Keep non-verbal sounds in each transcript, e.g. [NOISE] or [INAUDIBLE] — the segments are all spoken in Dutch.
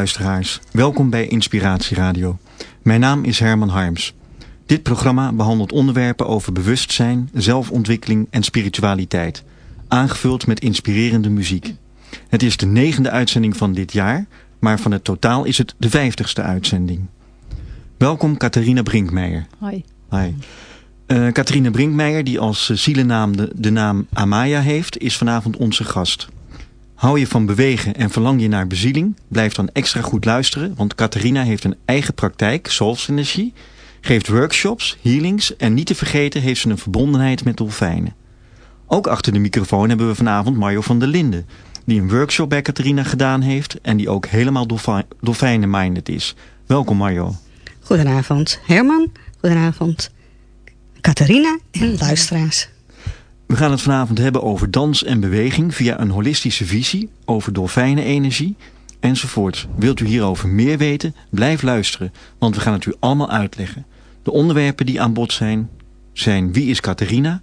luisteraars, welkom bij Inspiratie Radio. Mijn naam is Herman Harms. Dit programma behandelt onderwerpen over bewustzijn, zelfontwikkeling en spiritualiteit. Aangevuld met inspirerende muziek. Het is de negende uitzending van dit jaar, maar van het totaal is het de vijftigste uitzending. Welkom Catharina Brinkmeijer. Hoi. Hi. Eh Catharina Brinkmeijer, die als eh, zielennaam de, de naam Amaya heeft, is vanavond onze gast. Hou je van bewegen en verlang je naar bezieling? Blijf dan extra goed luisteren, want Catharina heeft een eigen praktijk, Souls Energie, geeft workshops, healings en niet te vergeten heeft ze een verbondenheid met dolfijnen. Ook achter de microfoon hebben we vanavond Mario van der Linden, die een workshop bij Catharina gedaan heeft en die ook helemaal dolfi- dolfijnen-minded is. Welkom Mario. Goedenavond Herman. Goedenavond Catharina en luisteraars. We gaan het vanavond hebben over dans en beweging via een holistische visie, over dolfijnenenergie enzovoort. Wilt u hierover meer weten? Blijf luisteren, want we gaan het u allemaal uitleggen. De onderwerpen die aan bod zijn, zijn Wie is Catharina?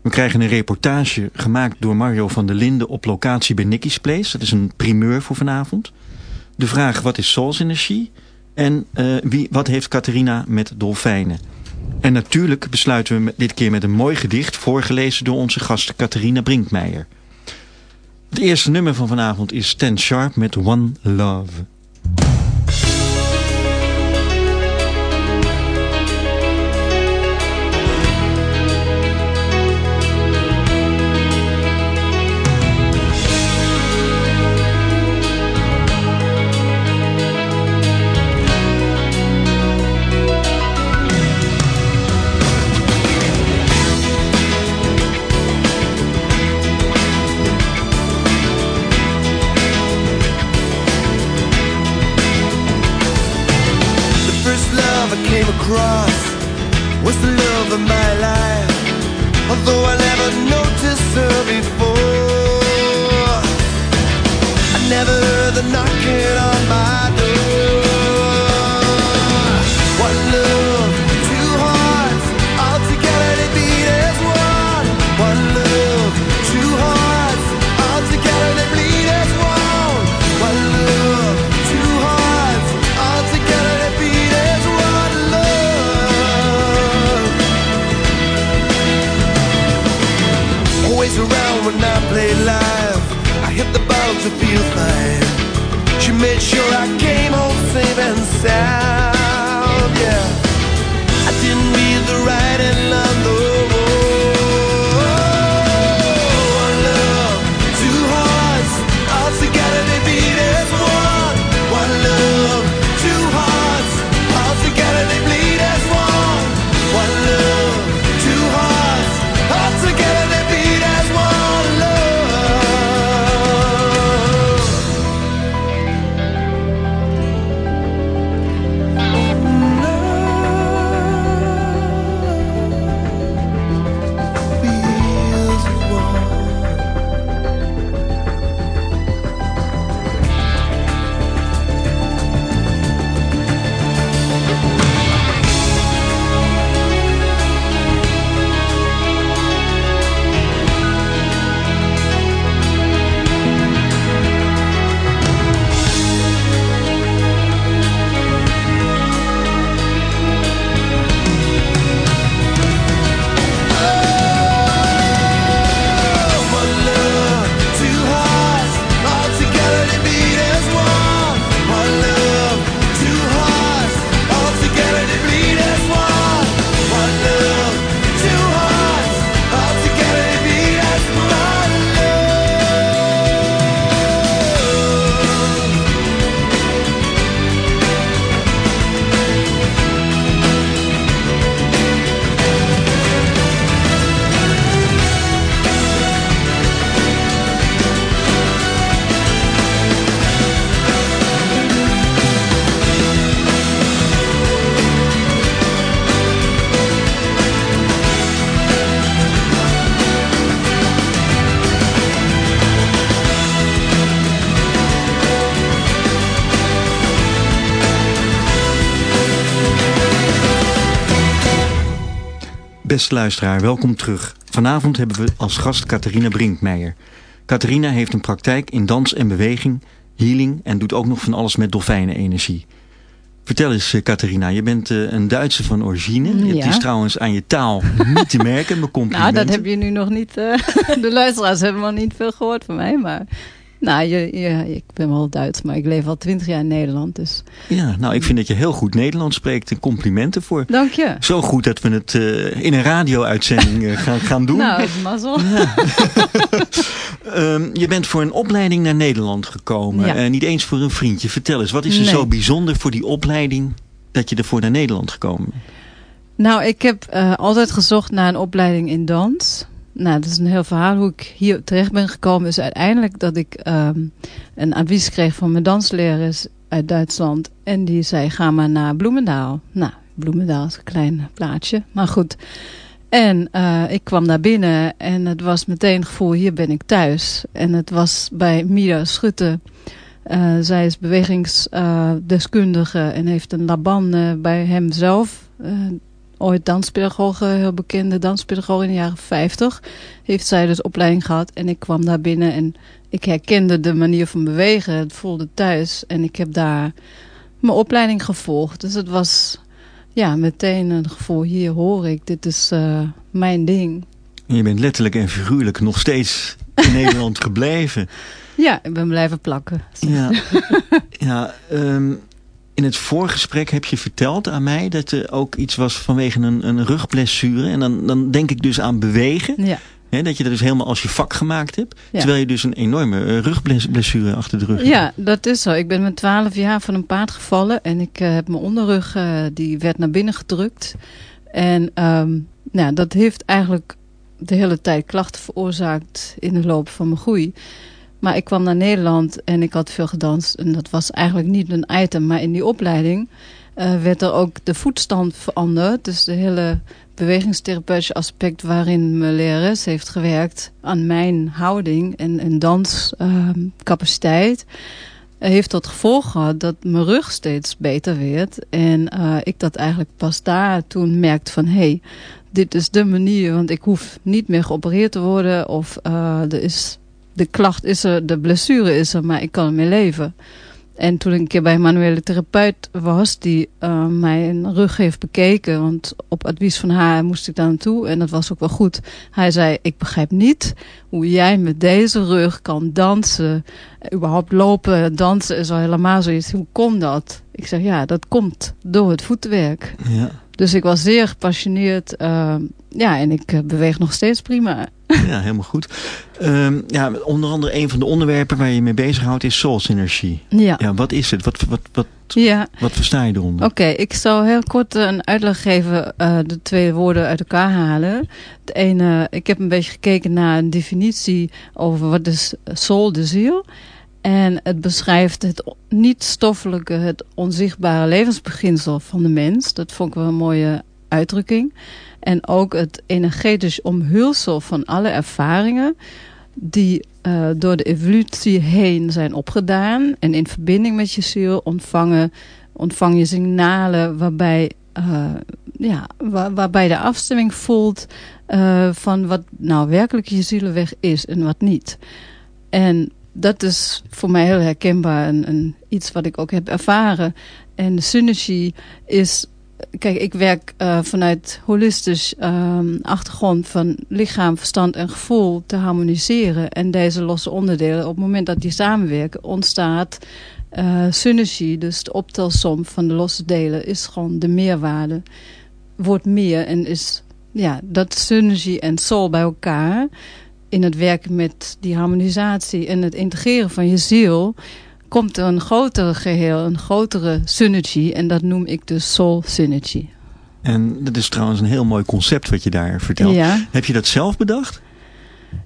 We krijgen een reportage gemaakt door Mario van der Linden op locatie bij Nicky's Place. Dat is een primeur voor vanavond. De vraag wat is soulsenergie? En eh, wie, wat heeft Catharina met dolfijnen? En natuurlijk besluiten we dit keer met een mooi gedicht... voorgelezen door onze gast Catharina Brinkmeijer. Het eerste nummer van vanavond is Stan Sharp met One Love. Beste luisteraar, welkom terug. Vanavond hebben we als gast Catharina Brinkmeijer. Catharina heeft een praktijk in dans en beweging, healing en doet ook nog van alles met dolfijnenenergie. Vertel eens, eh, Catharina, je bent uh, een Duitse van origine. Ja. Het is trouwens aan je taal niet te merken, mijn [LAUGHS] Nou, complimenten. dat heb je nu nog niet. eh, [LAUGHS] de luisteraars hebben nog niet veel gehoord van mij. Maar nou, je, je, ik ben wel Duits, maar ik leef al twintig jaar in Nederland. Dus Ja, nou, ik vind dat je heel goed Nederlands spreekt en complimenten voor. dank je. Zo goed dat we het eh, in een radio-uitzending eh, gaan, gaan doen. Nou, mazzel. [LAUGHS] Ehm, je bent voor een opleiding naar Nederland gekomen. Ja. Eh, niet eens voor een vriendje. Vertel eens, wat is er Nee. zo bijzonder voor die opleiding dat je ervoor naar Nederland gekomen bent? Nou, ik heb altijd gezocht naar een opleiding in dans. Nou, dat is een heel verhaal. Hoe ik hier terecht ben gekomen is uiteindelijk dat ik ehm, een advies kreeg van mijn danslerares uit Duitsland. En die zei, ga maar naar Bloemendaal. Nou, Bloemendaal is een klein plaatsje, maar goed. En eh, ik kwam daar binnen en het was meteen het gevoel, hier ben ik thuis. En het was bij Mira Schutte. Eh, zij is bewegingsdeskundige en heeft een laban bij hemzelf. eh ooit danspedagoge, heel bekende danspedagoge in de jaren 50. Heeft zij dus opleiding gehad en ik kwam daar binnen en ik herkende de manier van bewegen. Het voelde thuis en ik heb daar mijn opleiding gevolgd. Dus het was ja, meteen een gevoel, hier hoor ik, dit is eh, mijn ding. En je bent letterlijk en figuurlijk nog steeds in [LAUGHS] Nederland gebleven. Ja, ik ben blijven plakken. Ja, [LAUGHS] ja ehm, in het voorgesprek heb je verteld aan mij dat er ook iets was vanwege een, een rugblessure. En dan, dan denk ik dus aan bewegen. Ja. Dat je dat dus helemaal als je vak gemaakt hebt. Ja. Terwijl je dus een enorme eh, rugblessure achter de rug hebt. Ja, dat is zo. Ik ben met 12 jaar van een paard gevallen en ik eh, heb mijn onderrug, eh, die werd naar binnen gedrukt. En ehm, nou, dat heeft eigenlijk de hele tijd klachten veroorzaakt in de loop van mijn groei. Maar ik kwam naar Nederland en ik had veel gedanst. En dat was eigenlijk niet een item. Maar in die opleiding eh, werd er ook de voetstand veranderd. Dus de hele bewegingstherapeutische aspect waarin mijn lerares heeft gewerkt aan mijn houding en, en danscapaciteit. heeft tot gevolg gehad dat mijn rug steeds beter werd. En eh, ik dat eigenlijk pas daar toen merkte van... hé, hey, dit is de manier, want ik hoef niet meer geopereerd te worden... of eh, er is, de klacht is er, de blessure is er, maar ik kan ermee leven. En toen ik een keer bij een manuele therapeut was... die uh, mijn rug heeft bekeken... want op advies van haar moest ik daar naartoe... en dat was ook wel goed. Hij zei, ik begrijp niet hoe jij met deze rug kan dansen... überhaupt lopen, dansen is al helemaal zoiets. Hoe komt dat? Ik zeg, ja, dat komt door het voetwerk. Ja. Dus ik was zeer gepassioneerd. Uh, ja, en ik uh, beweeg nog steeds prima. [LAUGHS] Ja, helemaal goed. Um, ja, onder andere een van de onderwerpen waar je mee bezighoudt is soul synergie. Ja. ja wat is het? Wat, wat, wat, ja. wat versta je eronder? Oké, okay, ik zal heel kort een uitleg geven, uh, de twee woorden uit elkaar halen. Het ene, ik heb een beetje gekeken naar een definitie over wat is soul, de ziel. En het beschrijft het niet-stoffelijke, het onzichtbare levensbeginsel van de mens. Dat vond ik wel een mooie uitdrukking. En ook het energetisch omhulsel van alle ervaringen die uh, door de evolutie heen zijn opgedaan. En in verbinding met je ziel ontvangen, ontvang je signalen waarbij, uh, ja, waar, waarbij de afstemming voelt uh, van wat nou werkelijk je zielenweg is en wat niet. En dat is voor mij heel herkenbaar en, iets wat ik ook heb ervaren. En de synergie is kijk, ik werk uh, vanuit holistisch um, achtergrond van lichaam, verstand en gevoel te harmoniseren. En deze losse onderdelen, op het moment dat die samenwerken, ontstaat uh, synergie. Dus de optelsom van de losse delen is gewoon de meerwaarde. Wordt meer en is, ja, dat synergie en soul bij elkaar in het werken met die harmonisatie en het integreren van je ziel komt er een grotere geheel, een grotere synergy. En dat noem ik dus soul synergy. En dat is trouwens een heel mooi concept wat je daar vertelt. Ja. Heb je dat zelf bedacht?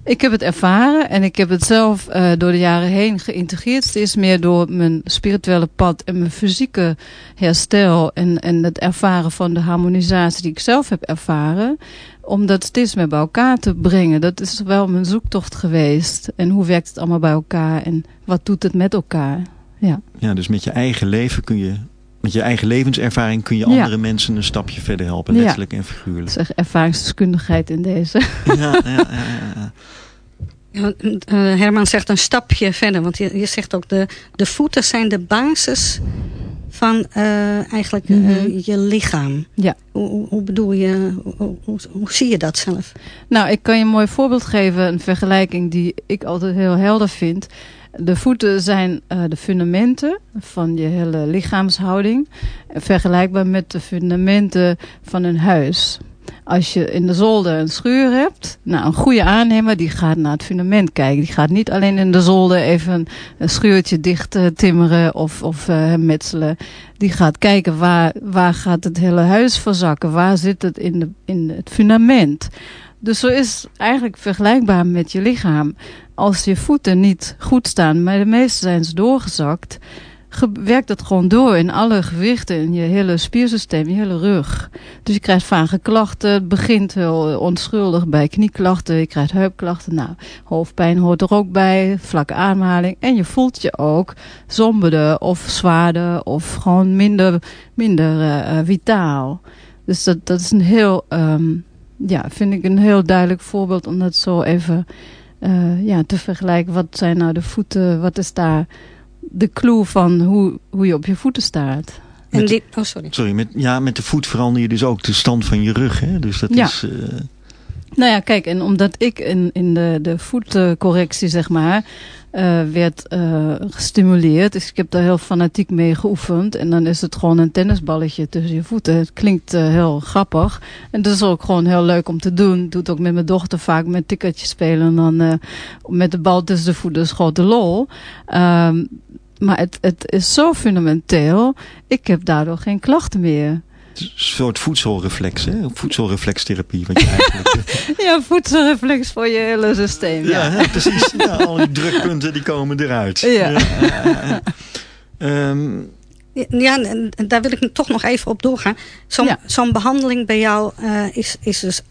Ik heb het ervaren en ik heb het zelf uh, door de jaren heen geïntegreerd. Steeds meer door mijn spirituele pad en mijn fysieke herstel. En, en het ervaren van de harmonisatie die ik zelf heb ervaren. Om dat steeds meer bij elkaar te brengen. Dat is wel mijn zoektocht geweest. En hoe werkt het allemaal bij elkaar en wat doet het met elkaar? Ja, ja dus met je eigen leven kun je met je eigen levenservaring kun je Ja. andere mensen een stapje verder helpen, Ja. letterlijk en Dat figuurlijk. is echt ervaringsdeskundigheid in deze. Ja, ja, ja, ja, ja. Ja, eh, Herman zegt een stapje verder. Want je, je zegt ook de, de voeten zijn de basis van eh, eigenlijk eh, Mhm. je lichaam. Ja. Hoe, bedoel je, hoe, hoe, hoe zie je dat zelf? Nou, ik kan je een mooi voorbeeld geven. Een vergelijking die ik altijd heel helder vind. De voeten zijn eh, de fundamenten van je hele lichaamshouding. Vergelijkbaar met de fundamenten van een huis. Als je in de zolder een schuur hebt, nou, een goede aannemer die gaat naar het fundament kijken. Die gaat niet alleen in de zolder even een, schuurtje dicht eh, timmeren of, of eh, metselen. Die gaat kijken waar, waar gaat het hele huis verzakken. Waar zit het in, de, in het fundament. Dus zo is eigenlijk vergelijkbaar met je lichaam. Als je voeten niet goed staan, maar de meeste zijn ze doorgezakt, ge- werkt het gewoon door in alle gewichten, in je hele spiersysteem, je hele rug. Dus je krijgt vage klachten. Het begint heel onschuldig bij knieklachten. Je krijgt heupklachten. Nou, hoofdpijn hoort er ook bij. Vlakke ademhaling. En je voelt je ook somberder of zwaarder of gewoon minder, minder eh, eh, vitaal. Dus dat, dat is een heel, ehm, ja, vind ik een heel duidelijk voorbeeld om dat zo even eh, ja, te vergelijken. Wat zijn nou de voeten, wat is daar de clue van hoe, hoe je op je voeten staat? En oh, sorry. Sorry, met, ja, met de voet verander je dus ook de stand van je rug. Hè? Dus dat Ja. is... eh, Nou ja, kijk, en omdat ik in, in de, de voetcorrectie, zeg maar, eh, werd eh, gestimuleerd. Dus ik heb daar heel fanatiek mee geoefend. En dan is het gewoon een tennisballetje tussen je voeten. Het klinkt eh, heel grappig. En dat is ook gewoon heel leuk om te doen. Ik doe het ook met mijn dochter vaak met tikkertjes spelen. En dan met de bal tussen de voeten is grote lol. Ehm, maar het, het is zo fundamenteel. Ik heb daardoor geen klachten meer. Een soort voedselreflex, hè? Voedselreflextherapie. Wat je [LAUGHS] eigenlijk, Ja, voedselreflex voor je hele systeem. ja, ja, precies. Ja, al die drukpunten die komen eruit. Ja. ja, ja, ja. Ehm, Ja, en daar wil ik toch nog even op doorgaan. Zo'n Ja. behandeling bij jou eh, is, is dus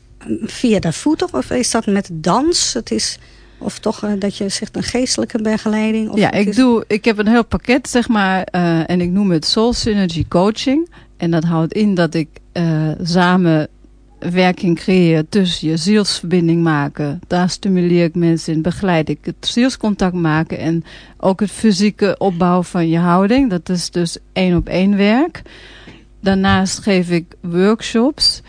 via de voeten of is dat met dans? Het is, of toch eh, dat je zegt een geestelijke begeleiding? Of ja, ik, is- doe, ik heb een heel pakket, zeg maar, eh, en ik noem het Soul Synergy Coaching. En dat houdt in dat ik eh samenwerking creëer tussen je zielsverbinding maken. Daar stimuleer ik mensen in, begeleid ik het zielscontact maken en ook het fysieke opbouw van je houding. Dat is dus één op één werk. Daarnaast geef ik workshops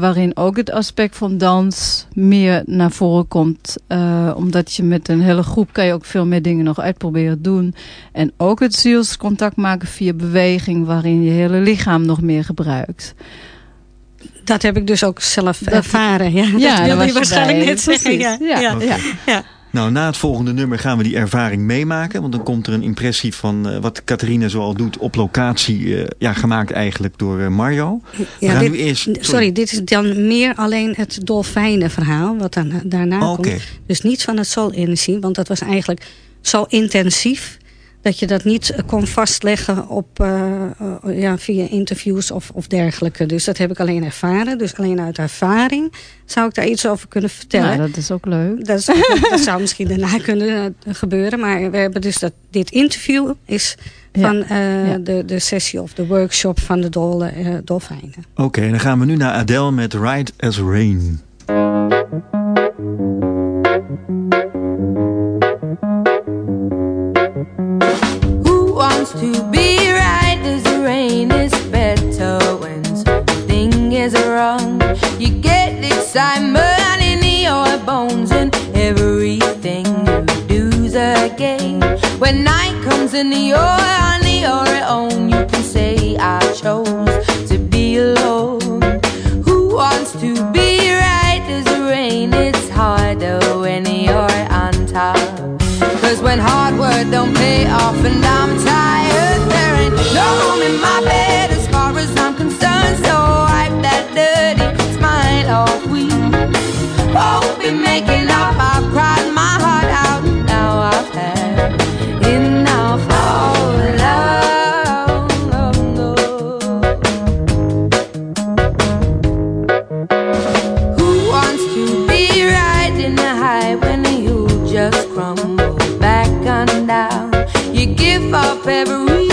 waarin ook het aspect van dans meer naar voren komt. Eh, omdat je met een hele groep kan je ook veel meer dingen nog uitproberen doen. En ook het zielscontact maken via beweging, waarin je hele lichaam nog meer gebruikt. Dat heb ik dus ook zelf Dat- ervaren. Ja, dat daar wilde je waarschijnlijk bij. net zeggen. Ja, Precies. ja. Ja, ja. Nou, na het volgende nummer gaan we die ervaring meemaken. Want dan komt er een impressie van eh, wat Catharina zoal doet op locatie. eh, ja, gemaakt eigenlijk door eh, Mario. Ja, dit- nu eerst... sorry. dit is dan meer alleen het dolfijnenverhaal wat dan, daarna Oh, komt. Dus niets van het soul-energie, want dat was eigenlijk zo intensief dat je dat niet eh, kon vastleggen op, eh, eh, ja, via interviews of, of dergelijke. Dus dat heb ik alleen ervaren. Dus alleen uit ervaring zou ik daar iets over kunnen vertellen. Nou, dat is ook leuk. Dat, is- dat zou misschien daarna [LAUGHS] kunnen gebeuren. Maar we hebben dus dat dit interview is Ja. van eh, Ja. de, de sessie of de workshop van de dol, eh, dolfijnen. Oké, dan gaan we nu naar Adele met Ride as Rain. To be right as the rain is better when something is wrong? You get excitement in your bones and everything you do's a game. When night comes and you're on your own, you can say I chose to be alone. Who wants to be right as the rain? It's harder when you're on top. Cause when hard work don't pay off and I'm tired, there ain't no room in my bed as far as I'm concerned. So wipe that dirty smile off. We oh, won't be making up. I've cried my heart out. You give up everything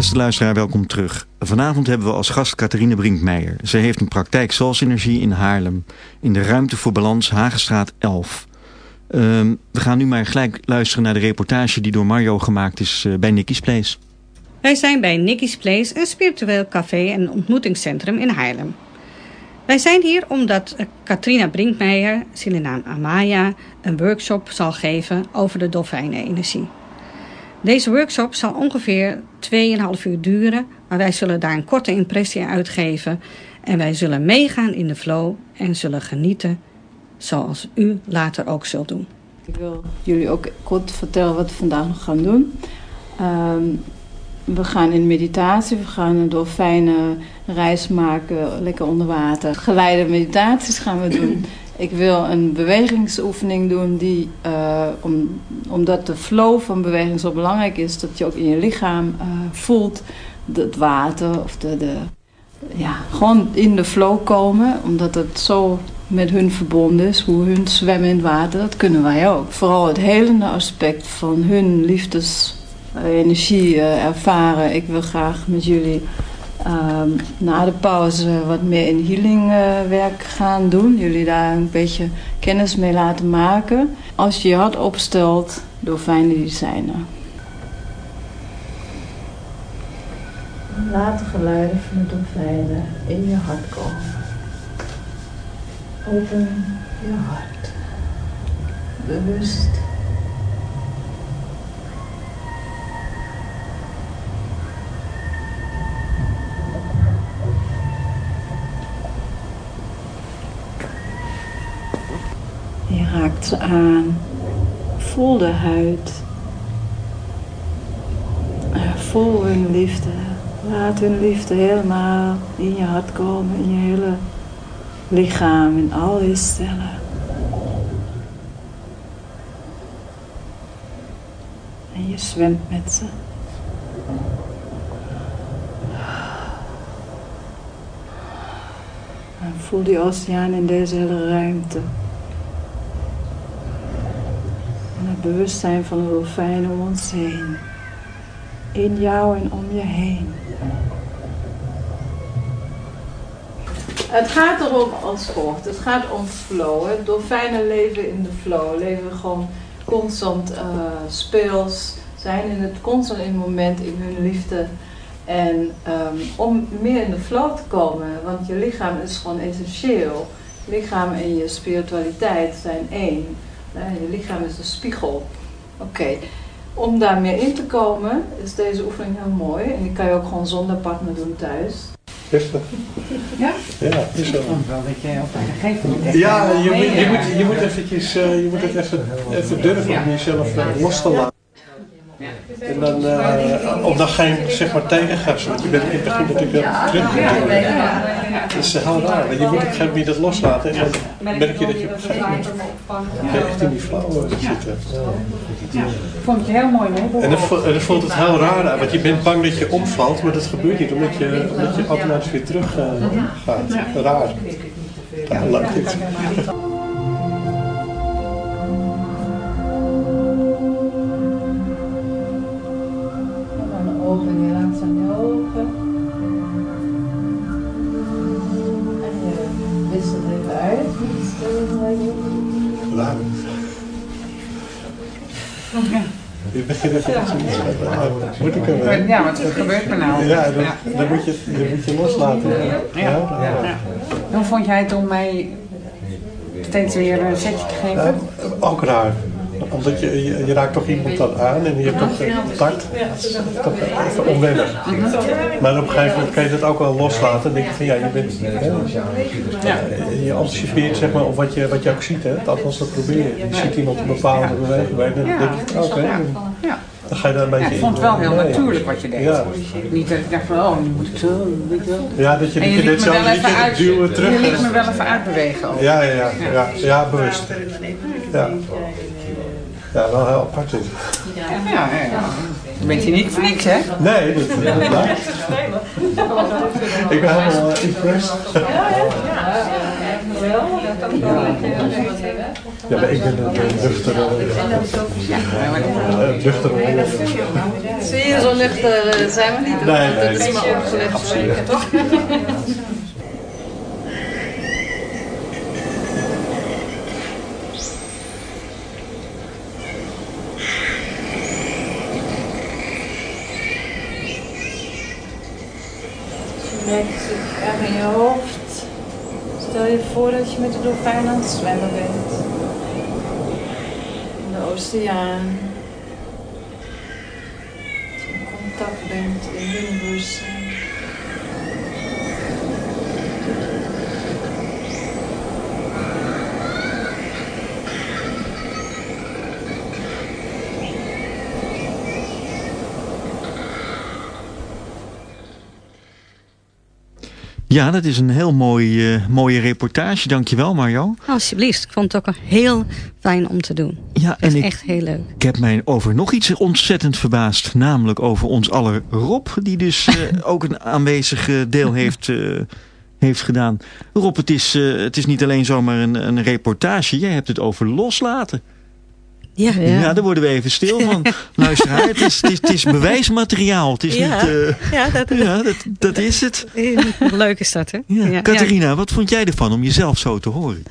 Beste luisteraar, welkom terug. Vanavond hebben we als gast Catharine Brinkmeijer. Zij heeft een praktijk Energie in Haarlem. In de Ruimte voor Balans Hagenstraat 11. Ehm, we gaan nu maar gelijk luisteren naar de reportage die door Mario gemaakt is eh, bij Nicky's Place. Wij zijn bij Nicky's Place, een spiritueel café en ontmoetingscentrum in Haarlem. Wij zijn hier omdat eh, Katrina Brinkmeijer, Silinaam Amaya, een workshop zal geven over de dolfijnenenergie. Deze workshop zal ongeveer 2,5 uur duren, maar wij zullen daar een korte impressie uitgeven en wij zullen meegaan in de flow en zullen genieten zoals u later ook zult doen. Ik wil jullie ook kort vertellen wat we vandaag nog gaan doen. Ehm, we gaan in meditatie, we gaan een dolfijnen reis maken, lekker onder water. Geleide meditaties gaan we doen. Ik wil een bewegingsoefening doen die, eh, om, omdat de flow van beweging zo belangrijk is, dat je ook in je lichaam eh, voelt het water of de, de, ja, gewoon in de flow komen, omdat het zo met hun verbonden is, hoe hun zwemmen in het water, dat kunnen wij ook. Vooral het helende aspect van hun liefdesenergie eh, ervaren. Ik wil graag met jullie ehm, na de pauze wat meer in healingwerk gaan doen. Jullie daar een beetje kennis mee laten maken. Als je je hart opstelt door fijne designen. Laat de geluiden van de dolfijnen in je hart komen. Open je hart. Bewust. Aan. Voel de huid. Eh, Voel hun liefde. Laat hun liefde helemaal in je hart komen, in je hele lichaam, in al je cellen. En je zwemt met ze. En voel die oceaan in deze hele ruimte. Bewustzijn van de dolfijnen om ons heen. In jou en om je heen. Het gaat erom als volgt. Het gaat om flow. Dolfijnen leven in de flow. Leven gewoon constant eh, speels. Zijn in het constant in het moment in hun liefde. En ehm, om meer in de flow te komen. Want je lichaam is gewoon essentieel. Lichaam en je spiritualiteit zijn één. Je lichaam is een spiegel. Oké. Om daar meer in te komen is deze oefening heel mooi. En die kan je ook gewoon zonder partner doen thuis. Heftig. Ja? Ja, is zo. wel dat jij op een gegeven moment Ja, wel je, moet- je, moet, je moet eventjes, eh, je moet het even, even durven om jezelf eh, los te laten. En dan, uh, om dan geen zeg maar, tegengas, want je bent in het begin natuurlijk wel terug. Dat is heel raar, want je moet op een gegeven moment dat loslaten en dan merk je dat je op een gegeven moment echt in die flow zit. Ja, vond je heel mooi mee. En dan, voelt het heel raar aan, want je bent bang dat je omvalt, maar dat gebeurt niet, omdat je, omdat je automatisch weer terug gaat. Raar. Ja, leuk dit. Ja, wat gebeurt er nou? Ja, dan, dan, moet, je, dan moet je loslaten. Ja. Ja. Ja. Hoe vond jij het om mij steeds weer een setje te geven? ook raar omdat je, je, je, raakt toch iemand dan aan en je hebt toch contact. Dat is toch even onwennig. Maar op een gegeven moment kan je dat ook wel loslaten. En denk je van ja, je bent. Ja. Je anticipeert zeg maar op wat je, wat je ook ziet. Hè. Althans, dat probeer je. Je ziet iemand een bepaalde beweging bij en dan denk je oké. Okay, dan ga je daar een beetje ja, ik vond het wel heel nee. natuurlijk wat je deed. Ja. Niet dat ik dacht van, oh, nu moet ik zo, weet je wel. Ja, dat je, dat je dit zo een duwen terug. Je liet me wel even uitbewegen. Ook. Ja, ja, ja, ja, ja, bewust. Ja. Ja, wel heel apart dit. Ja, ja, ja. Bent je niet voor niks, hè? Nee, dat, dat blijkt. Ik ben helemaal uh, impressed. Ja, ja. Ja, maar ik ben een nuchtere... Een nuchtere... Zie je, zo nuchter zijn we niet. Nee, nee. Dat is maar opgelegd spreken, toch? Trek zich erg in je hoofd. Stel je voor dat je met de dolfijn aan het zwemmen bent. In de oceaan. Dat je in contact bent in hun bewustzijn. Ja, dat is een heel mooi, uh, mooie reportage. Dankjewel Mario. Alsjeblieft. Ik vond het ook heel fijn om te doen. Ja, en ik, echt heel leuk. Ik heb mij over nog iets ontzettend verbaasd. Namelijk over ons aller Rob. Die dus uh, [LAUGHS] ook een aanwezig deel heeft, uh, heeft gedaan. Rob, het is, het is niet alleen zomaar een, een reportage. Jij hebt het over loslaten. Ja, ja. ja, daar worden we even stil van. [LAUGHS] Luister, het is, het, is, het is bewijsmateriaal. Het is ja. niet... Uh, ja, dat, [LAUGHS] ja dat, dat is het. Leuk is dat, hè? Ja. ja. Catharina, wat vond jij ervan om jezelf zo te horen?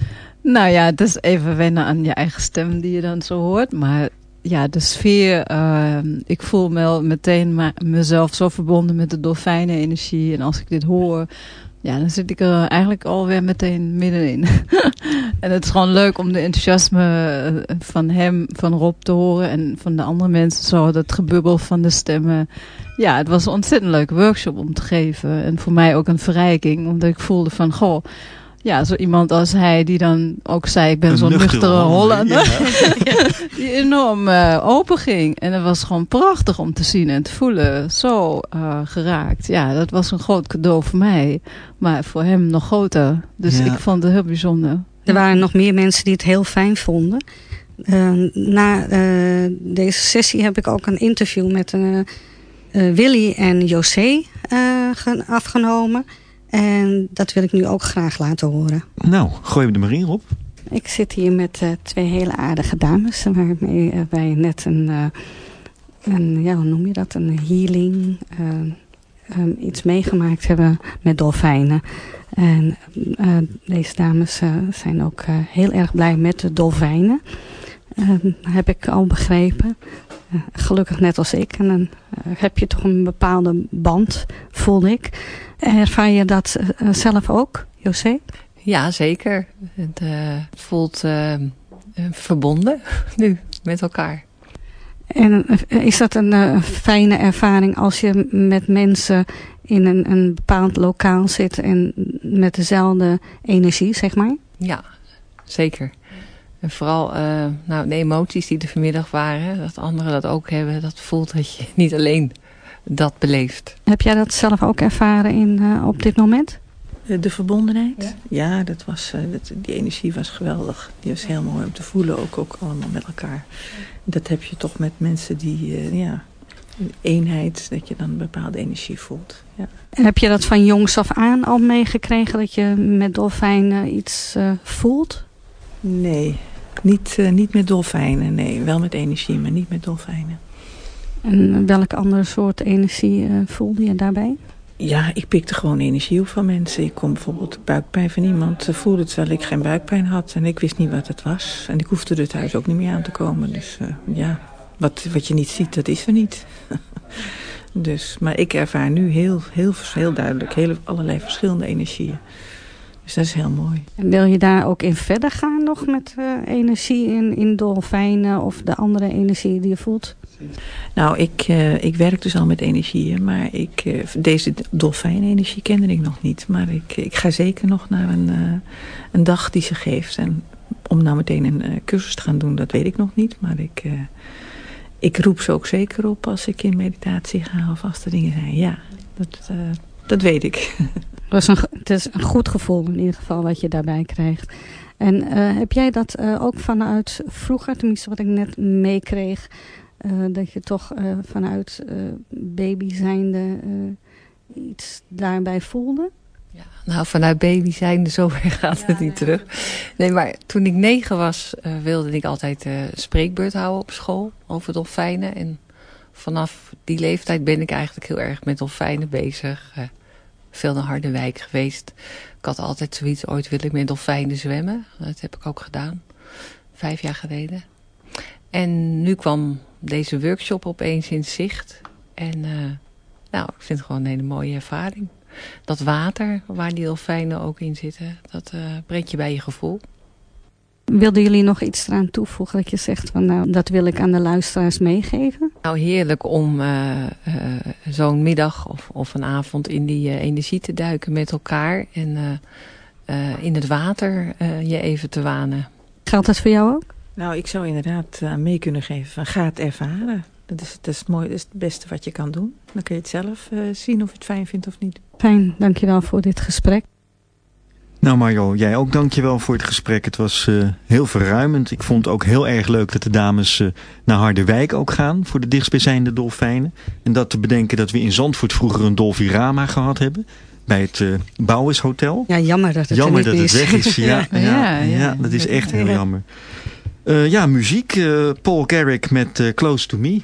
Nou ja, het is even wennen aan je eigen stem die je dan zo hoort. Maar ja, de sfeer, uh, ik voel me meteen mezelf zo verbonden met de dolfijnenenergie. En als ik dit hoor, ja, dan zit ik er eigenlijk alweer meteen middenin. [LAUGHS] en het is gewoon leuk om de enthousiasme van hem, van Rob te horen. En van de andere mensen zo, dat gebubbel van de stemmen. Ja, het was een ontzettend leuke workshop om te geven. En voor mij ook een verrijking, omdat ik voelde van, goh... Ja, zo iemand als hij die dan ook zei, ik ben zo'n nuchtere Hollander. [LAUGHS] Ja. die enorm uh, open ging. En het was gewoon prachtig om te zien en te voelen. Zo uh, geraakt. Ja, dat was een groot cadeau voor mij. Maar voor hem nog groter. Dus ja. ik vond het heel bijzonder. Er waren nog meer mensen die het heel fijn vonden. Uh, na deze sessie heb ik ook een interview met Willy en José afgenomen. En dat wil ik nu ook graag laten horen. Nou, gooi hem er maar in op. Ik zit hier met uh, twee hele aardige dames. Waarmee uh, wij net een, uh, een, ja, hoe noem je dat? Een healing, um, iets meegemaakt hebben met dolfijnen. En deze dames zijn ook heel erg blij met de dolfijnen. heb ik al begrepen. gelukkig net als ik. En dan heb je toch een bepaalde band, voel ik. Ervaar je dat zelf ook, José? Ja, zeker. Het voelt verbonden [LAUGHS] nu met elkaar. En is dat een fijne ervaring als je met mensen in een, een bepaald lokaal zit en met dezelfde energie, zeg maar? Ja, zeker. En vooral uh, nou, de emoties die er vanmiddag waren, dat anderen dat ook hebben, dat voelt dat je niet alleen dat beleeft. Heb jij dat zelf ook ervaren in, uh, op dit moment? De verbondenheid? Ja, ja dat was, uh, dat, die energie was geweldig. Die was heel mooi om te voelen, ook, ook allemaal met elkaar. Dat heb je toch met mensen die, ja, eenheid, dat je dan een bepaalde energie voelt. Ja. En heb je dat van jongs af aan al meegekregen, dat je met dolfijnen iets voelt? Nee, niet, uh, niet met dolfijnen. Nee, wel met energie, maar niet met dolfijnen. En welke andere soort energie uh, voelde je daarbij? Ja, ik pikte gewoon energie op van mensen. Ik kon bijvoorbeeld buikpijn van iemand voelen terwijl ik geen buikpijn had. En ik wist niet wat het was. En ik hoefde er thuis ook niet meer aan te komen. Dus ja, wat, wat je niet ziet, dat is er niet. [LAUGHS] dus, maar ik ervaar nu heel, heel, heel duidelijk heel, allerlei verschillende energieën. Dus dat is heel mooi. En wil je daar ook in verder gaan nog met uh, energie in, in dolfijnen of de andere energie die je voelt? Nou, ik, uh, ik werk dus al met energieën, maar ik, uh, deze dolfijnenergie kende ik nog niet. Maar ik, ik ga zeker nog naar een, een dag die ze geeft. En om nou meteen een cursus te gaan doen, dat weet ik nog niet. Maar ik, ik roep ze ook zeker op als ik in meditatie ga of als er dingen zijn. Ja, dat, dat weet ik. [LAUGHS] Dat is een, het is een goed gevoel in ieder geval wat je daarbij krijgt. En uh, heb jij dat uh, ook vanuit vroeger, tenminste wat ik net meekreeg, dat je toch vanuit baby zijnde iets daarbij voelde? Ja, nou, vanuit baby zijnde, zover [LAUGHS] gaat het ja, niet ja. terug. Nee, maar toen ik negen was, wilde ik altijd spreekbeurt houden op school over dolfijnen. En vanaf die leeftijd ben ik eigenlijk heel erg met dolfijnen bezig veel naar Harderwijk geweest. Ik had altijd zoiets, ooit wil ik met dolfijnen zwemmen. Dat heb ik ook gedaan, vijf jaar geleden. En nu kwam deze workshop opeens in zicht. En uh, nou, ik vind het gewoon een hele mooie ervaring. Dat water waar die dolfijnen ook in zitten, dat uh, brengt je bij je gevoel. Wilden jullie nog iets eraan toevoegen dat je zegt van nou dat wil ik aan de luisteraars meegeven? Nou heerlijk om uh, uh, zo'n middag of, of een avond in die uh, energie te duiken met elkaar en in het water je even te wanen. Geldt dat voor jou ook? Nou ik zou inderdaad mee kunnen geven van ga het ervaren. Dat is, dat is, het, mooie, dat is het beste wat je kan doen. Dan kun je het zelf zien of je het fijn vindt of niet. Fijn, dankjewel voor dit gesprek. Nou Mario, jij ook dankjewel voor het gesprek. Het was uh, heel verruimend. Ik vond het ook heel erg leuk dat de dames uh, naar Harderwijk ook gaan voor de dichtstbijzijnde dolfijnen. En dat te bedenken dat we in Zandvoort vroeger een dolfirama gehad hebben. Bij het uh, Bouwers Hotel. Ja, jammer dat het jammer dat het weg is. [LAUGHS] Ja, ja, ja, ja, ja dat is echt heel jammer. ja, muziek. Paul Garrick met Close to Me.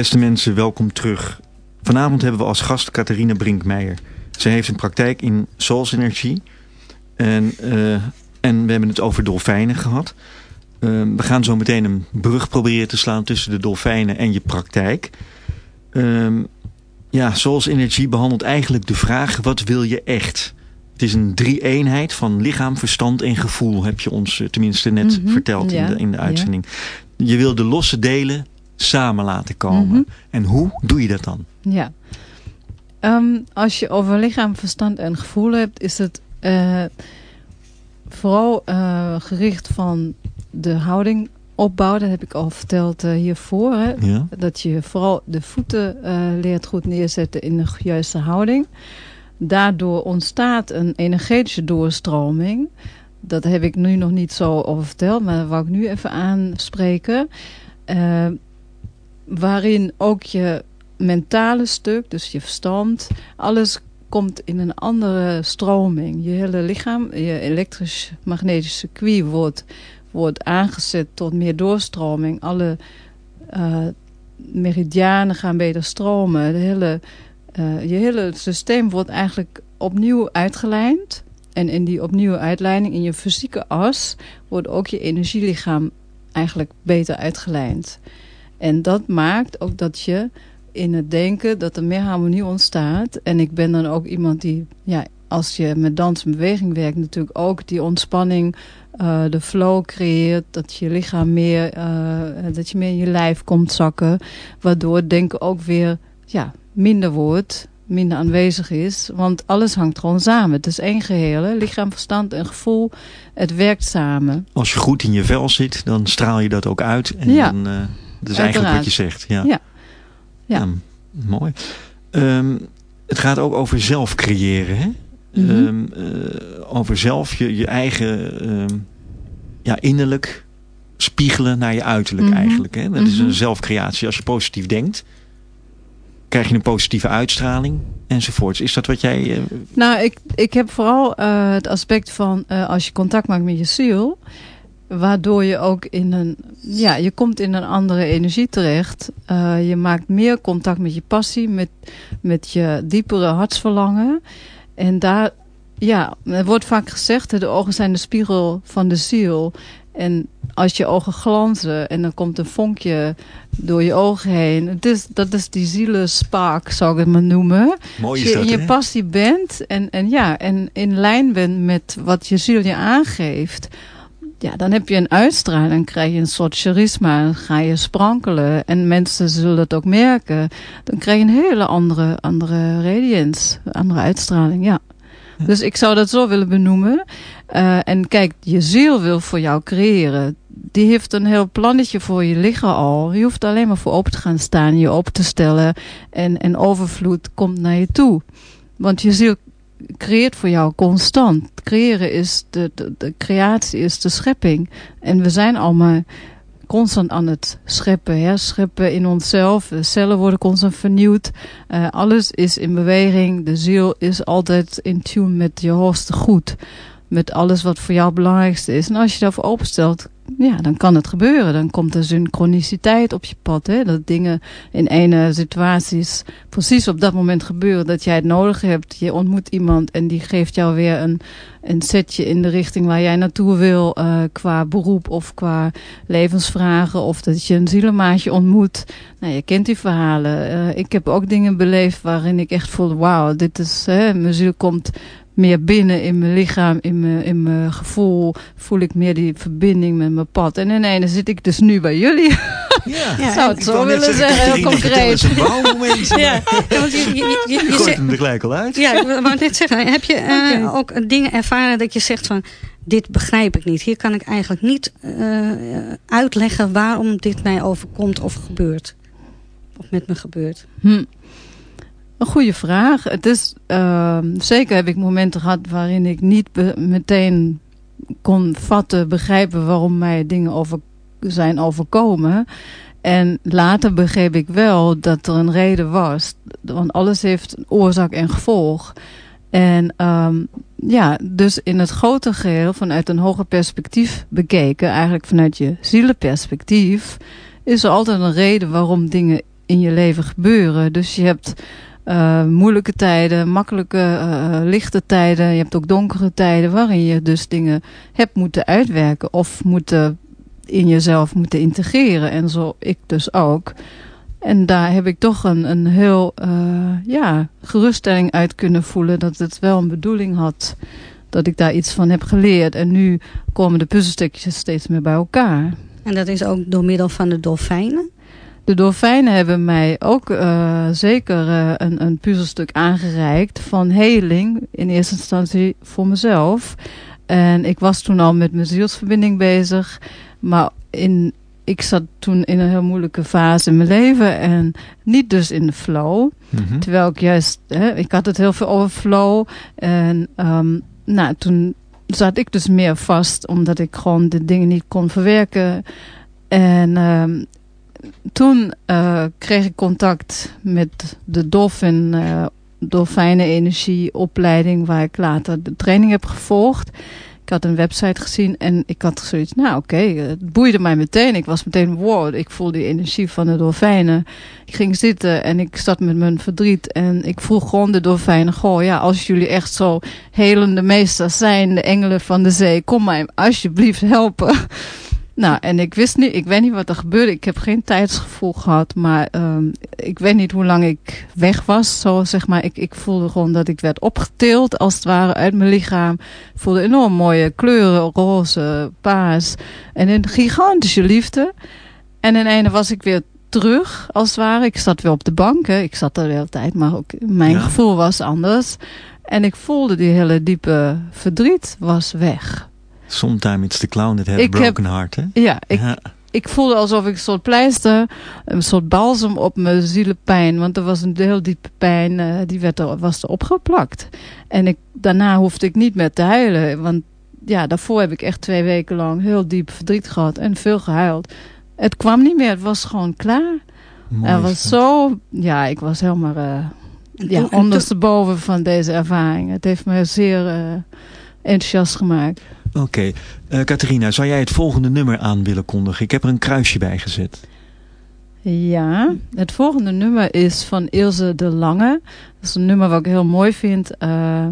Beste mensen, welkom terug. Vanavond hebben we als gast Catharina Brinkmeijer. Zij heeft een praktijk in Souls Energie. En, eh, en we hebben het over dolfijnen gehad. Eh, we gaan zo meteen een brug proberen te slaan tussen de dolfijnen en je praktijk. Ehm, ja, Souls Energie behandelt eigenlijk de vraag, wat wil je echt? Het is een drie-eenheid van lichaam, verstand en gevoel, heb je ons eh, tenminste net Mhm, verteld ja, in, de, in de ja. uitzending. Je wil de losse delen samen laten komen. Mhm. En hoe doe je dat dan? Ja. Ehm, als je over lichaam, verstand en gevoel hebt, is het eh, vooral eh, gericht van de houding opbouw. Dat heb ik al verteld eh, hiervoor. Hè? Ja. Dat je vooral de voeten leert goed neerzetten in de juiste houding. Daardoor ontstaat een energetische doorstroming. Dat heb ik nu nog niet zo over verteld, maar dat wou ik nu even aanspreken. Waarin ook je mentale stuk, dus je verstand, alles komt in een andere stroming. Je hele lichaam, je elektrisch-magnetisch circuit wordt, wordt aangezet tot meer doorstroming. Alle eh, meridianen gaan beter stromen. De hele, eh, je hele systeem wordt eigenlijk opnieuw uitgelijnd. En in die opnieuw uitleiding, in je fysieke as, wordt ook je energielichaam eigenlijk beter uitgelijnd. En dat maakt ook dat je in het denken dat er meer harmonie ontstaat. En ik ben dan ook iemand die, ja, als je met dans en beweging werkt, natuurlijk ook die ontspanning, eh, de flow creëert. Dat je lichaam meer, eh, dat je meer in je lijf komt zakken. Waardoor het denken ook weer ja, minder wordt. minder aanwezig is. Want alles hangt gewoon samen. Het is één geheel. Hè? Lichaam, verstand en gevoel. Het werkt samen. Als je goed in je vel zit, dan straal je dat ook uit. En Ja. dan, eh, dat is Uiteraard. eigenlijk wat je zegt. Ja, Ja. Ja. mooi. Ehm, het gaat ook over zelf creëren. Hè? Mhm. Ehm, eh, over zelf je, je eigen ehm, ja, innerlijk spiegelen naar je uiterlijk Mhm. eigenlijk. Hè? Dat is Mhm. een zelfcreatie. Als je positief denkt, krijg je een positieve uitstraling enzovoorts. Is dat wat jij... eh, Nou, ik, ik heb vooral eh, het aspect van als je contact maakt met je ziel, waardoor je ook in een, ja, je komt in een andere energie terecht. Eh, je maakt meer contact met je passie, met, met je diepere hartsverlangen. En daar, ja, er wordt vaak gezegd, de ogen zijn de spiegel van de ziel. En als je ogen glanzen en dan komt een vonkje door je ogen heen. Het is, dat is die zielenspark, zou ik het maar noemen. Mooi Als je dat, in je hè? passie bent en, en, ja, en in lijn bent met wat je ziel je aangeeft. Ja, dan heb je een uitstraling. Dan krijg je een soort charisma. Dan ga je sprankelen. En mensen zullen het ook merken. Dan krijg je een hele andere, andere radiance. Andere uitstraling, ja. Dus ik zou dat zo willen benoemen. Eh, en kijk, je ziel wil voor jou creëren. Die heeft een heel plannetje voor je liggen al. Je hoeft alleen maar voor open te gaan staan. Je open te stellen. En, en overvloed komt naar je toe. Want je ziel creëert voor jou constant. Creëren is de, de, creatie is de schepping. En we zijn allemaal constant aan het scheppen. Hè? Scheppen in onszelf. De cellen worden constant vernieuwd. Eh, alles is in beweging. De ziel is altijd in tune met je hoogste goed. Met alles wat voor jou het belangrijkste is. En als je daarvoor openstelt, ja, dan kan het gebeuren. Dan komt er synchroniciteit op je pad. Hè? Dat dingen in ene situaties precies op dat moment gebeuren. Dat jij het nodig hebt. Je ontmoet iemand en die geeft jou weer een, een setje in de richting waar jij naartoe wil. eh, qua beroep of qua levensvragen. Of dat je een zielenmaatje ontmoet. Nou, je kent die verhalen. Eh, ik heb ook dingen beleefd waarin ik echt voelde... Wauw, dit is... Hè, mijn ziel komt meer binnen in mijn lichaam, in mijn, in mijn gevoel. Voel ik meer die verbinding met mijn pad. En in ene zit ik dus nu bij jullie. Ja, [LAUGHS] zou het ik zo willen zeggen, zeggen, heel Catharina, vertel eens concreet. een bouwmoment. [LAUGHS] Ja, want je, je, je, je, Je je gooit hem er gelijk al uit. Ja, wou net zeggen, heb je eh, ook dingen ervaren dat je zegt van... dit begrijp ik niet. Hier kan ik eigenlijk niet eh, uitleggen waarom dit mij overkomt of gebeurt. Of met me gebeurt. Hm. Een goede vraag. Het is, ehm, zeker heb ik momenten gehad waarin ik niet meteen kon vatten, begrijpen waarom mij dingen over, zijn overkomen. En later begreep ik wel dat er een reden was. Want alles heeft een oorzaak en gevolg. En ehm, ja, dus in het grote geheel, vanuit een hoger perspectief bekeken, eigenlijk vanuit je zielenperspectief, is er altijd een reden waarom dingen in je leven gebeuren. Dus je hebt eh, moeilijke tijden, makkelijke, eh, lichte tijden. Je hebt ook donkere tijden waarin je dus dingen hebt moeten uitwerken of moeten in jezelf moeten integreren. En zo ik dus ook. En daar heb ik toch een, een heel eh, ja, geruststelling uit kunnen voelen dat het wel een bedoeling had. Dat ik daar iets van heb geleerd. En nu komen de puzzelstukjes steeds meer bij elkaar. En dat is ook door middel van de dolfijnen? De dolfijnen hebben mij ook eh, zeker eh, een, een puzzelstuk aangereikt van heling. In eerste instantie voor mezelf. En ik was toen al met mijn zielsverbinding bezig. Maar in, ik zat toen in een heel moeilijke fase in mijn leven. En niet dus in de flow. Mhm. Terwijl ik juist, hè, ik had het heel veel over flow. En ehm, nou, toen zat ik dus meer vast, omdat ik gewoon de dingen niet kon verwerken. En ehm, toen eh, kreeg ik contact met de dolfin, eh dolfijnenenergie opleiding, waar ik later de training heb gevolgd. Ik had een website gezien en ik had zoiets, nou oké, het boeide mij meteen. Ik was meteen, wow, ik voel die energie van de dolfijnen. Ik ging zitten en ik zat met mijn verdriet en ik vroeg gewoon de dolfijnen, goh ja, als jullie echt zo helende meesters zijn, de engelen van de zee, kom mij alsjeblieft helpen. [LAUGHS] Nou, en ik wist niet, ik weet niet wat er gebeurde. Ik heb geen tijdsgevoel gehad, maar ehm, ik weet niet hoe lang ik weg was. Zo zeg maar, ik, ik voelde gewoon dat ik werd opgetild, als het ware, uit mijn lichaam. Ik voelde enorm mooie kleuren, roze, paars. En een gigantische liefde. En in ene was ik weer terug, als het ware. Ik zat weer op de bank, hè. ik zat er de hele tijd, maar ook mijn Ja. gevoel was anders. En ik voelde die hele diepe verdriet was weg. Sometimes it's the clown that has a heb- broken heart, hè? Ja, ik, Ja. ik voelde alsof ik een soort pleister, een soort balsem op mijn zielepijn. Want er was een heel diepe pijn, eh, die werd er, was er opgeplakt. En ik, daarna hoefde ik niet meer te huilen. Want ja, daarvoor heb ik echt twee weken lang heel diep verdriet gehad en veel gehuild. Het kwam niet meer, het was gewoon klaar. Mooi Het was dat. zo, ja, ik was helemaal eh ja, ondersteboven van deze ervaring. Het heeft me zeer eh, enthousiast gemaakt. Oké. Eh, Catharina, zou jij het volgende nummer aan willen kondigen? Ik heb er een kruisje bij gezet. Ja, het volgende nummer is van Ilse de Lange. Dat is een nummer wat ik heel mooi vind. eh,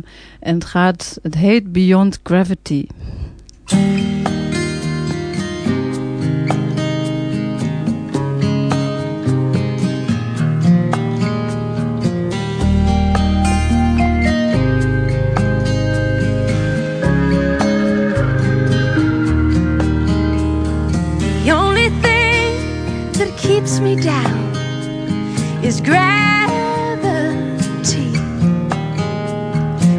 en het, gaat, het heet Beyond Gravity. Me down is gravity.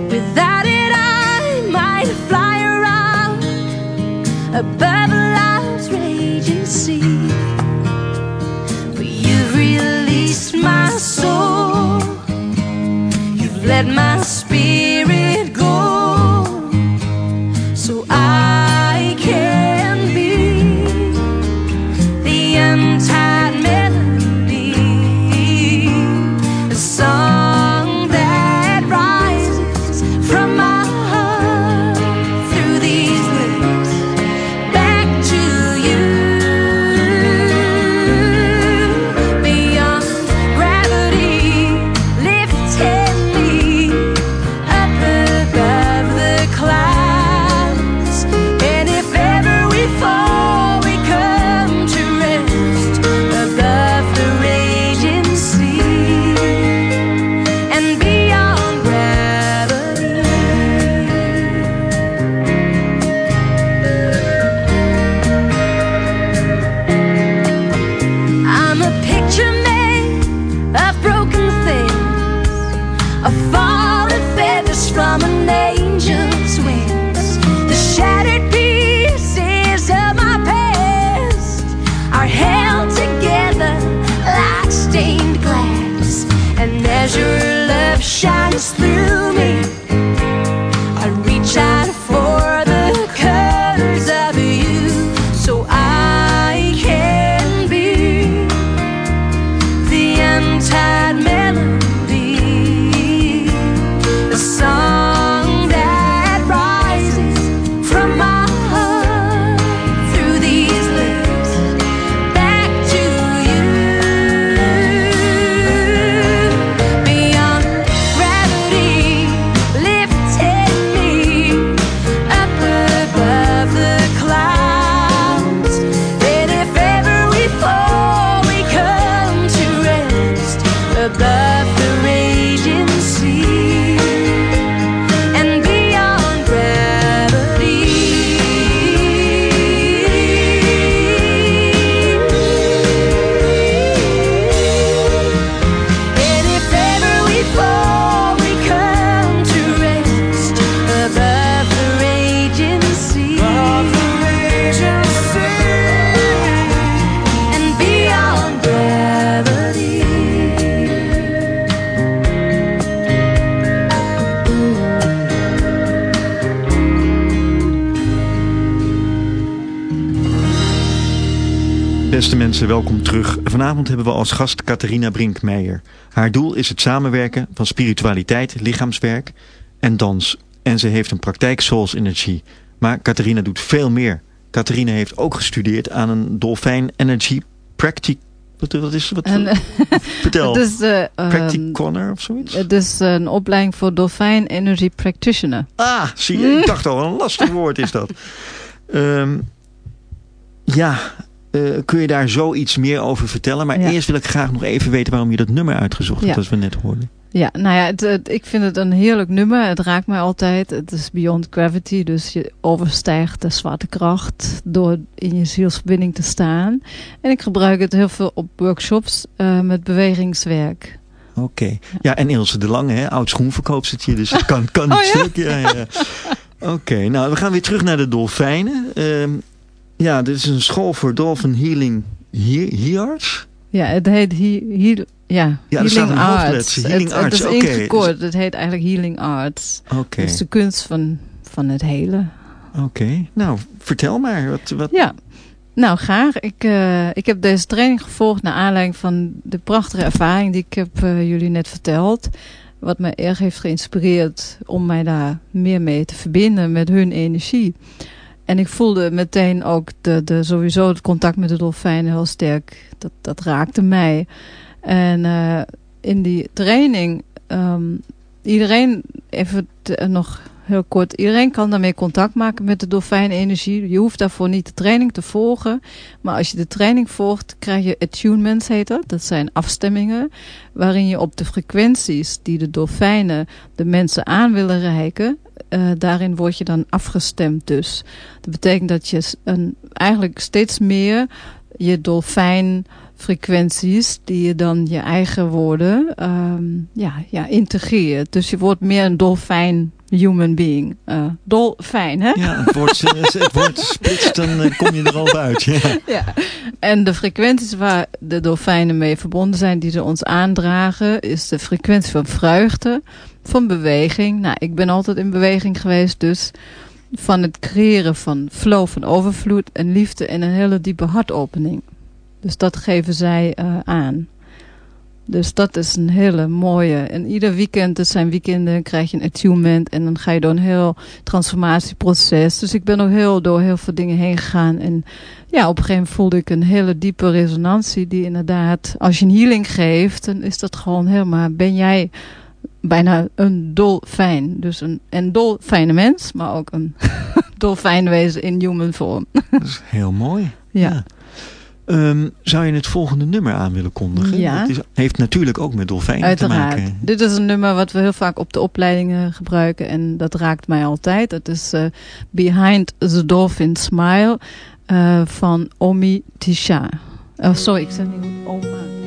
Without it, I might fly around above love's raging sea. But you've released my soul, you've let my spirit mensen, welkom terug. Vanavond hebben we als gast Catharina Brinkmeijer. Haar doel is het samenwerken van spiritualiteit, lichaamswerk en dans. En ze heeft een praktijk Souls Energy. Maar Catharina doet veel meer. Catharina heeft ook gestudeerd aan een Dolfijn Energy Practic... Wat, wat is wat? En, [LAUGHS] Vertel. Het is, eh, ehm, Practitioner of zoiets? Het is een opleiding voor Dolphin Energy Practitioner. Ah, zie je, ik dacht al, een lastig woord is dat. [LAUGHS] Ehm, ja, eh, kun je daar zoiets meer over vertellen? Maar Ja. eerst wil ik graag nog even weten waarom je dat nummer uitgezocht hebt, Ja. als we net hoorden. Ja, nou ja, het, het- ik vind het een heerlijk nummer. Het raakt mij altijd. Het is Beyond Gravity, dus je overstijgt de zwaartekracht door in je zielsverbinding te staan. En ik gebruik het heel veel op workshops eh, met bewegingswerk. Oké. Ja, en Ilse de Lange, hè, oud schoenverkoopstertje, dus het kan, kan [LAUGHS] Oh, ja? stuk. Ja, ja. Oké, nou we gaan weer terug naar de dolfijnen. Ehm, ja, dit is een school voor dolphin healing he healers. Ja, het heet he, heal, ja, Ja, er Healing Arts. Healing het, Arts, Het is oké. ingekort. Het heet eigenlijk Healing Arts. Oké, Dus de kunst van, van het hele. oké. Nou, vertel maar. Wat, wat... Ja, nou graag. Ik, eh, ik heb deze training gevolgd naar aanleiding van de prachtige ervaring die ik heb eh, jullie net verteld. Wat me erg heeft geïnspireerd om mij daar meer mee te verbinden met hun energie. En ik voelde meteen ook de, de, sowieso het contact met de dolfijnen heel sterk. Dat, dat raakte mij. En eh, in die training, ehm, iedereen, even te- nog heel kort, iedereen kan daarmee contact maken met de dolfijnenergie. Je hoeft daarvoor niet de training te volgen. Maar als je de training volgt, krijg je attunements, heet dat. Dat zijn afstemmingen, waarin je op de frequenties die de dolfijnen de mensen aan willen reiken, eh, daarin word je dan afgestemd dus. Dat betekent dat je een, eigenlijk steeds meer je dolfijnfrequenties, die je dan je eigen woorden ehm, ja, ja, integreert. Dus je wordt meer een dolfijn human being. Eh, dolfijn, hè? Ja, het woord, eh, het [LAUGHS] woord splitst, dan eh, kom je er al uit. Ja. Ja, en de frequenties waar de dolfijnen mee verbonden zijn, die ze ons aandragen, is de frequentie van vreugde, van beweging. Nou, ik ben altijd in beweging geweest, dus van het creëren van flow, van overvloed en liefde en een hele diepe hartopening. Dus dat geven zij eh, aan. Dus dat is een hele mooie. En ieder weekend, het zijn weekenden, krijg je een attunement. En dan ga je door een heel transformatieproces. Dus ik ben ook heel door heel veel dingen heen gegaan. En ja, op een gegeven moment voelde ik een hele diepe resonantie. Die inderdaad, als je een healing geeft, dan is dat gewoon helemaal, ben jij bijna een dolfijn. Dus een, een dolfijne mens, maar ook een [LAUGHS] dolfijnwezen in human vorm. [LAUGHS] Dat is heel mooi. Ja. Ehm, zou je het volgende nummer aan willen kondigen? Ja. Het is, heeft natuurlijk ook met dolfijnen te maken. Dit is een nummer wat we heel vaak op de opleidingen gebruiken. En dat raakt mij altijd. Dat is eh, Behind the Dolphin Smile eh, van Omi Tisha. Oh, sorry, ik zeg niet. Oma.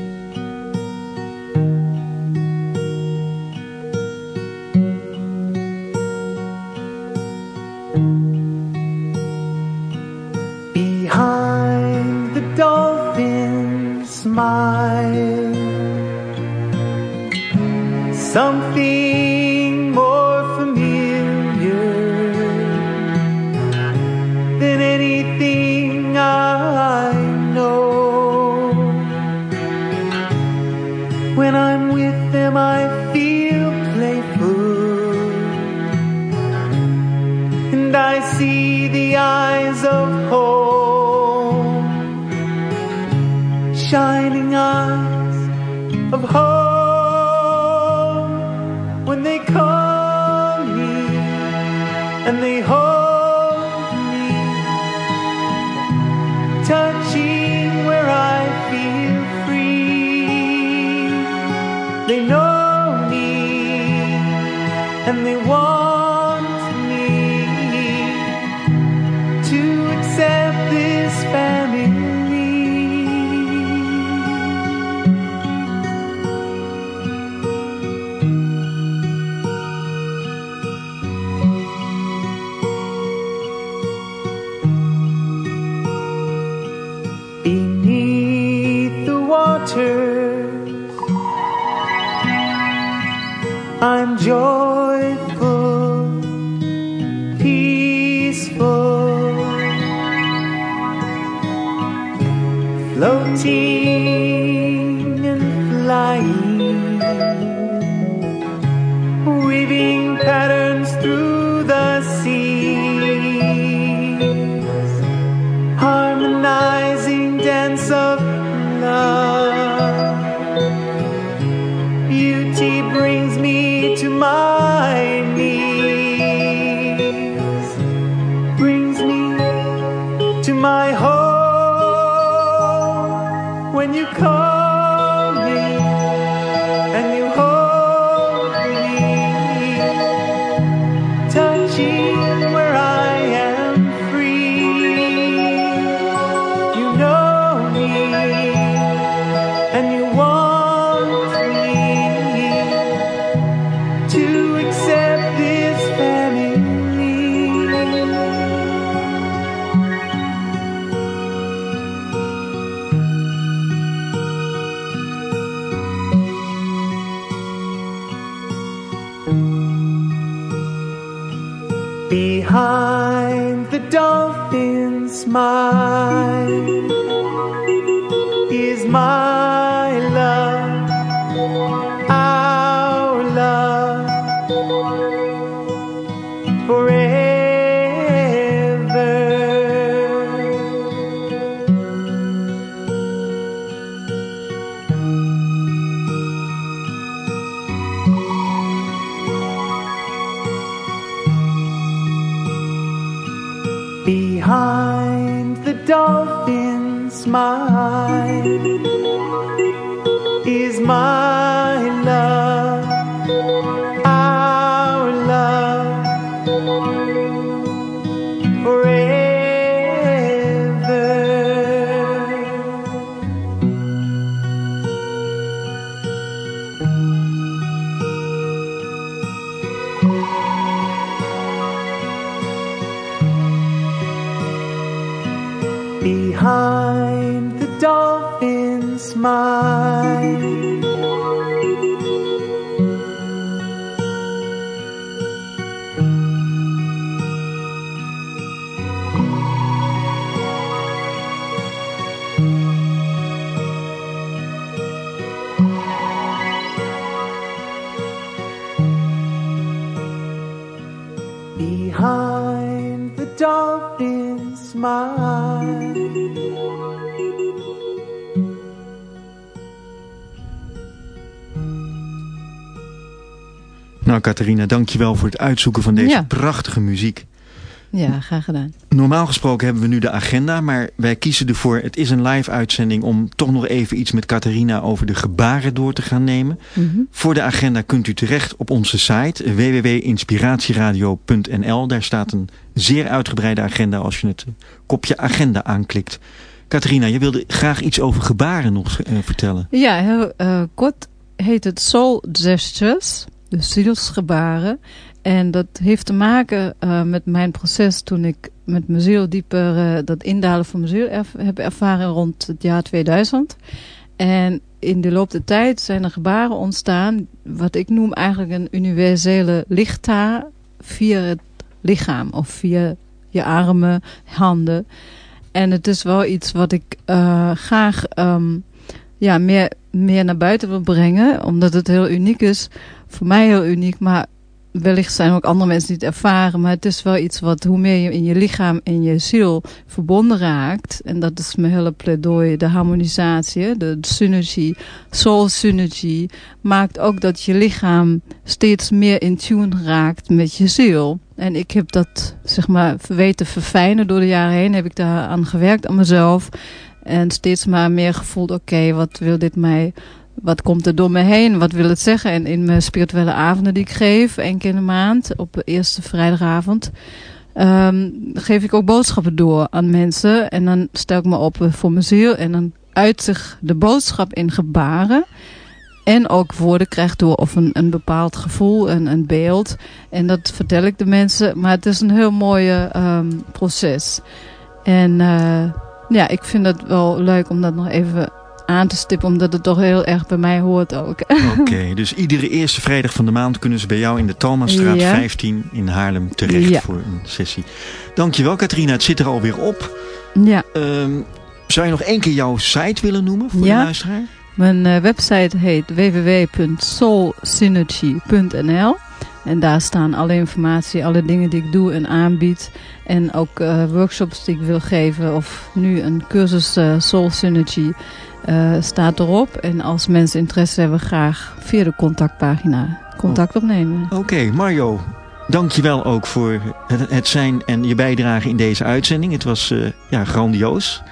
Smile. Something shining eyes of hope when they call me and they hold I'm joyful, Behind the dolphin smile is my love, dolphin Catharina, dankjewel voor het uitzoeken van deze Ja. prachtige muziek. Ja, graag gedaan. Normaal gesproken hebben we nu de agenda, maar wij kiezen ervoor, het is een live uitzending, om toch nog even iets met Catharina over de gebaren door te gaan nemen. Mhm. Voor de agenda kunt u terecht op onze site www.inspiratieradio.nl. Daar staat een zeer uitgebreide agenda als je het kopje agenda aanklikt. Catharina, je wilde graag iets over gebaren nog eh, vertellen. Ja, heel eh, kort heet het Soul Gestures, dus zielsgebaren. En dat heeft te maken eh, met mijn proces toen ik met mijn ziel dieper eh, dat indalen van mijn ziel heb ervaren rond het jaar 2000. En in de loop der tijd zijn er gebaren ontstaan, wat ik noem eigenlijk een universele lichttaal via het lichaam of via je armen, handen. En het is wel iets wat ik eh, graag ehm, ja, meer, meer naar buiten wil brengen. Omdat het heel uniek is. Voor mij heel uniek. Maar wellicht zijn ook andere mensen die het ervaren. Maar het is wel iets wat hoe meer je in je lichaam en je ziel verbonden raakt. En dat is mijn hele pleidooi. De harmonisatie, de synergie, soul synergy. Maakt ook dat je lichaam steeds meer in tune raakt met je ziel. En ik heb dat zeg maar weten verfijnen door de jaren heen. Heb ik daar aan gewerkt aan mezelf. En steeds maar meer gevoeld, oké, wat wil dit mij... Wat komt er door me heen? Wat wil het zeggen? En in mijn spirituele avonden die ik geef, één keer in de maand, op de eerste vrijdagavond, ehm, geef ik ook boodschappen door aan mensen. En dan stel ik me op voor mijn ziel. En dan uit zich de boodschap in gebaren. En ook woorden krijgt door of een, een bepaald gevoel, een, een beeld. En dat vertel ik de mensen. Maar het is een heel mooi ehm, proces. En eh, ja, ik vind het wel leuk om dat nog even aan te stippen. Omdat het toch heel erg bij mij hoort ook. Oké, dus iedere eerste vrijdag van de maand kunnen ze bij jou in de Talmastraat Ja. 15 in Haarlem terecht Ja. voor een sessie. Dankjewel Katrina, het zit er alweer op. Ja. Ehm, zou je nog één keer jouw site willen noemen voor de Ja. luisteraar? Mijn eh, website heet www.soulsynergy.nl En daar staan alle informatie, alle dingen die ik doe en aanbied. En ook eh, workshops die ik wil geven. Of nu een cursus eh, Soul Synergy eh, staat erop. En als mensen interesse hebben, graag via de contactpagina contact opnemen. Oké, Mario, dankjewel ook voor het, het zijn en je bijdrage in deze uitzending. Het was eh, ja, grandioos.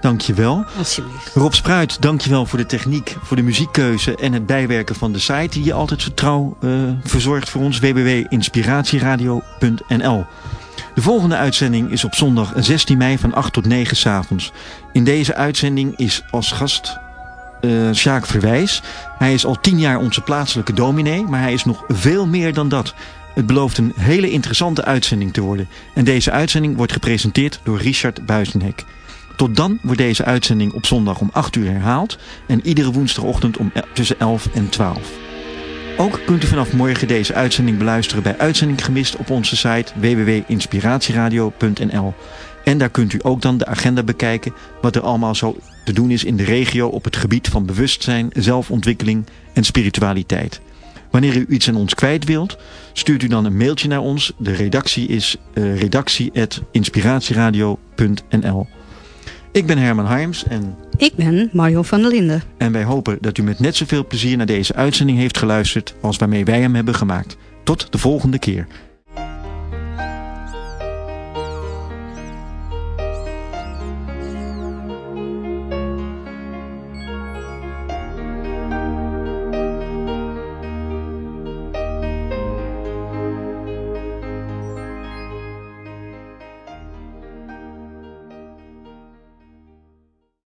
dankjewel. Alsjeblieft. Rob Spruit, dankjewel voor de techniek, voor de muziekkeuze en het bijwerken van de site die je altijd zo trouw eh, verzorgt voor ons. www.inspiratieradio.nl De volgende uitzending is op zondag 16 mei van 8 tot 9 s avonds. In deze uitzending is als gast Sjaak Verwijs. Hij is al 10 jaar onze plaatselijke dominee, maar hij is nog veel meer dan dat. Het belooft een hele interessante uitzending te worden. En deze uitzending wordt gepresenteerd door Richard Buizenhek. Tot dan wordt deze uitzending op zondag om 8 uur herhaald en iedere woensdagochtend om tussen 11 en 12. Ook kunt u vanaf morgen deze uitzending beluisteren bij Uitzending Gemist op onze site www.inspiratieradio.nl. En daar kunt u ook dan de agenda bekijken wat er allemaal zo te doen is in de regio op het gebied van bewustzijn, zelfontwikkeling en spiritualiteit. Wanneer u iets aan ons kwijt wilt, stuurt u dan een mailtje naar ons. De redactie is uh, redactie.inspiratieradio.nl Ik ben Herman Harms en, Ik ben Mario van der Linden. en wij hopen dat u met net zoveel plezier naar deze uitzending heeft geluisterd als waarmee wij hem hebben gemaakt. Tot de volgende keer.